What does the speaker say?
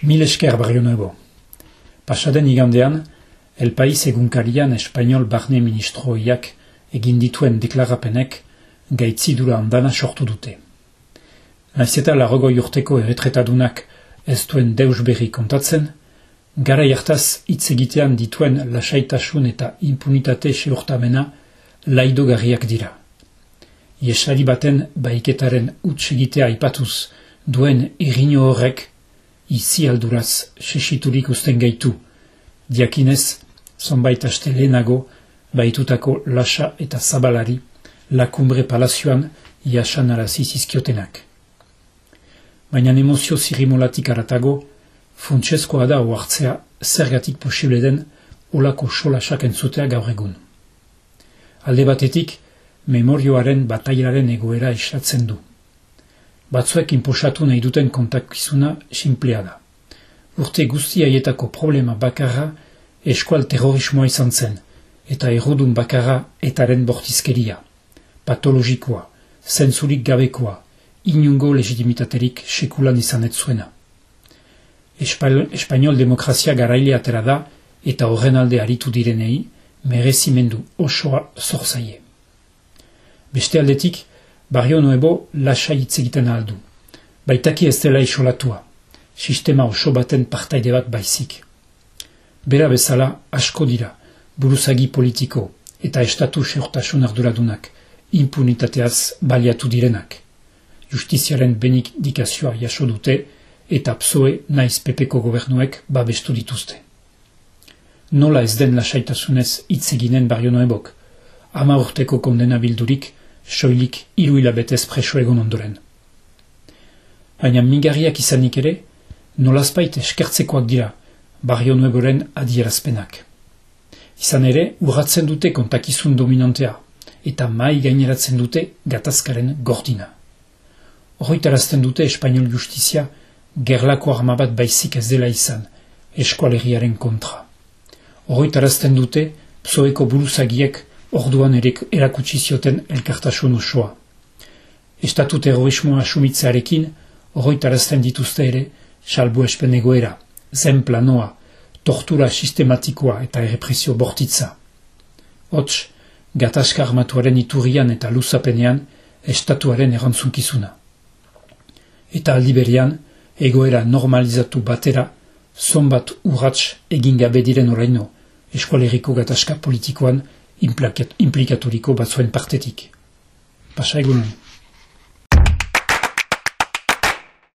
Mil esker barrio. Pasaden igandean, El País egunkarian espainol barne ministroiak egin dituen deklarapenek gaitzidura ondana sortu dute. Naiz eta larrogoi urteko erretretadunak ez duen deus berri kontatzen, gara jartaz hitz egitean dituen lasaitasun eta impunitate seurtamena laido garriak dira. Iesari baten baiketaren utz egitea aipatuz duen irino horrek izi alduraz sesiturik usten gaitu, diakinez, zonbait aste lehenago, baitutako lasa eta zabalari, lakumbre palazioan iasan arazi zizkiotenak. Baina emozio zirimolatik aratago, funtsezkoa da oartzea zergatik posible den olako solasak entzutea gaur egun. Alde batetik, memorioaren batailaren egoera eslatzen du. Batzuek inposatu nahi duten kontakizuna simplea da. Urte guzti haietako problema bakarra eskual terrorismoa izan zen, eta errudun bakarra etaren bortizkeria, patologikoa, zentzurik gabekoa, inungo legitimitaterik sekulan izan zuena. Espainol demokrazia garaile atera da, eta horren alde aritu direnei, merezimendu osoa zorzaie. Beste aldetik, Barrio Nuebo lasa hitz egiten aldu. Baitaki ez dela isolatua. Sistema oso baten partaide bat baizik. Bera bezala asko dira, buruzagi politiko eta estatu seurtasun arduradunak, impunitateaz baliatu direnak. Justiziaren benik dikazioa jaso dute eta psoe naiz pepeko gobernuek babestu dituzte. Nola ez den lasaitasunez hitz eginen Barrio Nuebok, ama urteko kondena bildurik, soilik hiru hilabetez preso egon ondoren. Baina mingarriak izanik ere, nolazpait eskertzekoak dira barrio nueboren adierazpenak. Izan ere, urratzen dute kontakizun dominantea, eta mai gaineratzen dute gatazkaren gordina. Horroitarazten dute espainol justizia gerlako armabat baizik ez dela izan, eskualeriaren kontra. Horroitarazten dute psoeko buruzagiek orduan erek erakutsi zioten elkartasun osoa. Estatu terrorismoa asumitzearekin, horroitarazten dituzte ere, salbu espen egoera, zen planoa, tortura sistematikoa eta errepresio bortitza. Hots, gatazka armatuaren iturrian eta luzapenean, estatuaren erantzunkizuna. Eta aldiberian, egoera normalizatu batera, zonbat urrats egin gabe diren oraino, eskualeriko gatazka politikoan, implikaturiko batzuen partetik. Pasa egunen.